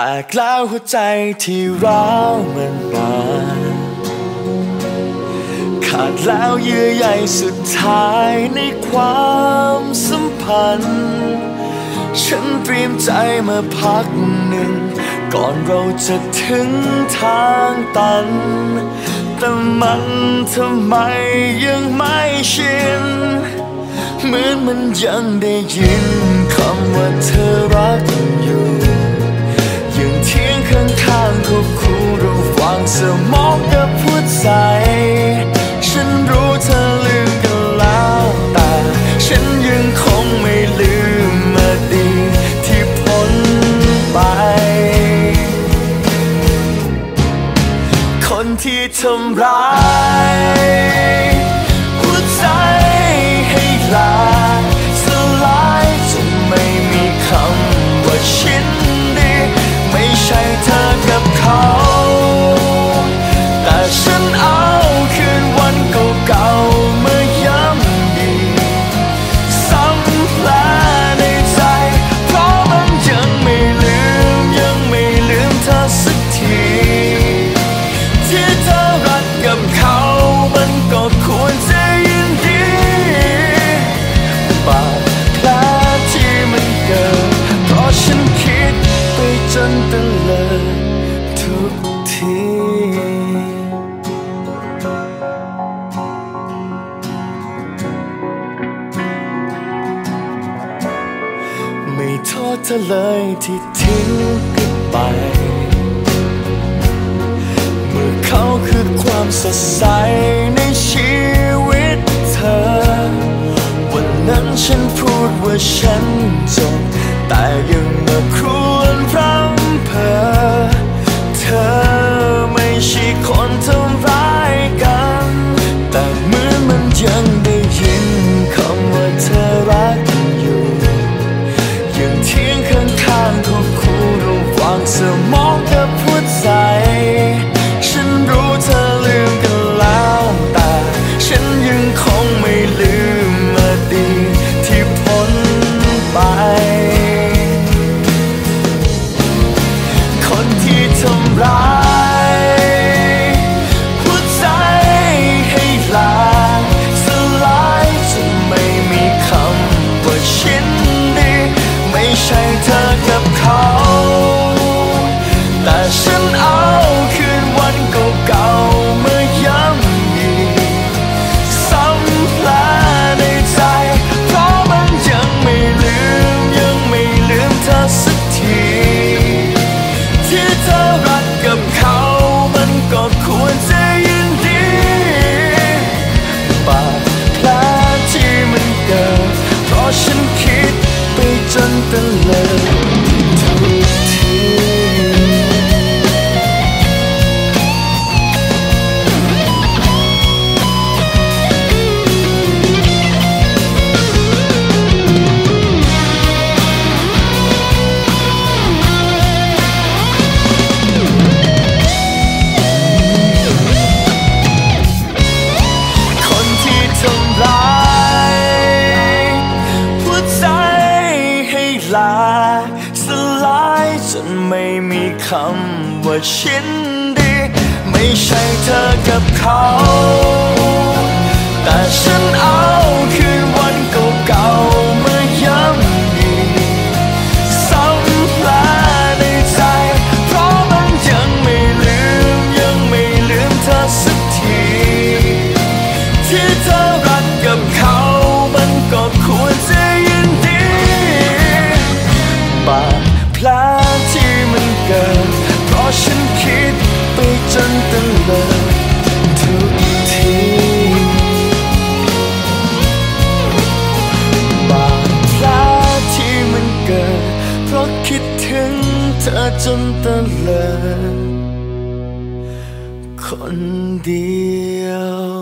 แตกแล้วหัวใจที่ร้าวมันนานขาดแล้วเยื่อใยสุดท้ายในความสัมพันธ์ ฉันเตรียมใจมาพักหนึ่ง ก่อนเราจะถึงทางตัน แต่มันทำไมยังไม่ชิน เหมือนมันยังได้ยินคำว่าเธอรัก ฉันรู้เธอลืมกันแล้วแต่ฉันยังคงไม่ลืมมาดีที่พ้นไป คนที่ทำร้ายหัวใจให้ลาย เธอเลยที่ทิ้งกันไป เมื่อเขาคือความสดใสในชีวิตเธอ วันนั้นฉันพูดว่าฉันจะ 深爱 นไม่มีคำว่าชินดี ไม่ใช่เธอกับเขา แต่ฉันเอาคืน จนตะเลิดคนเดียว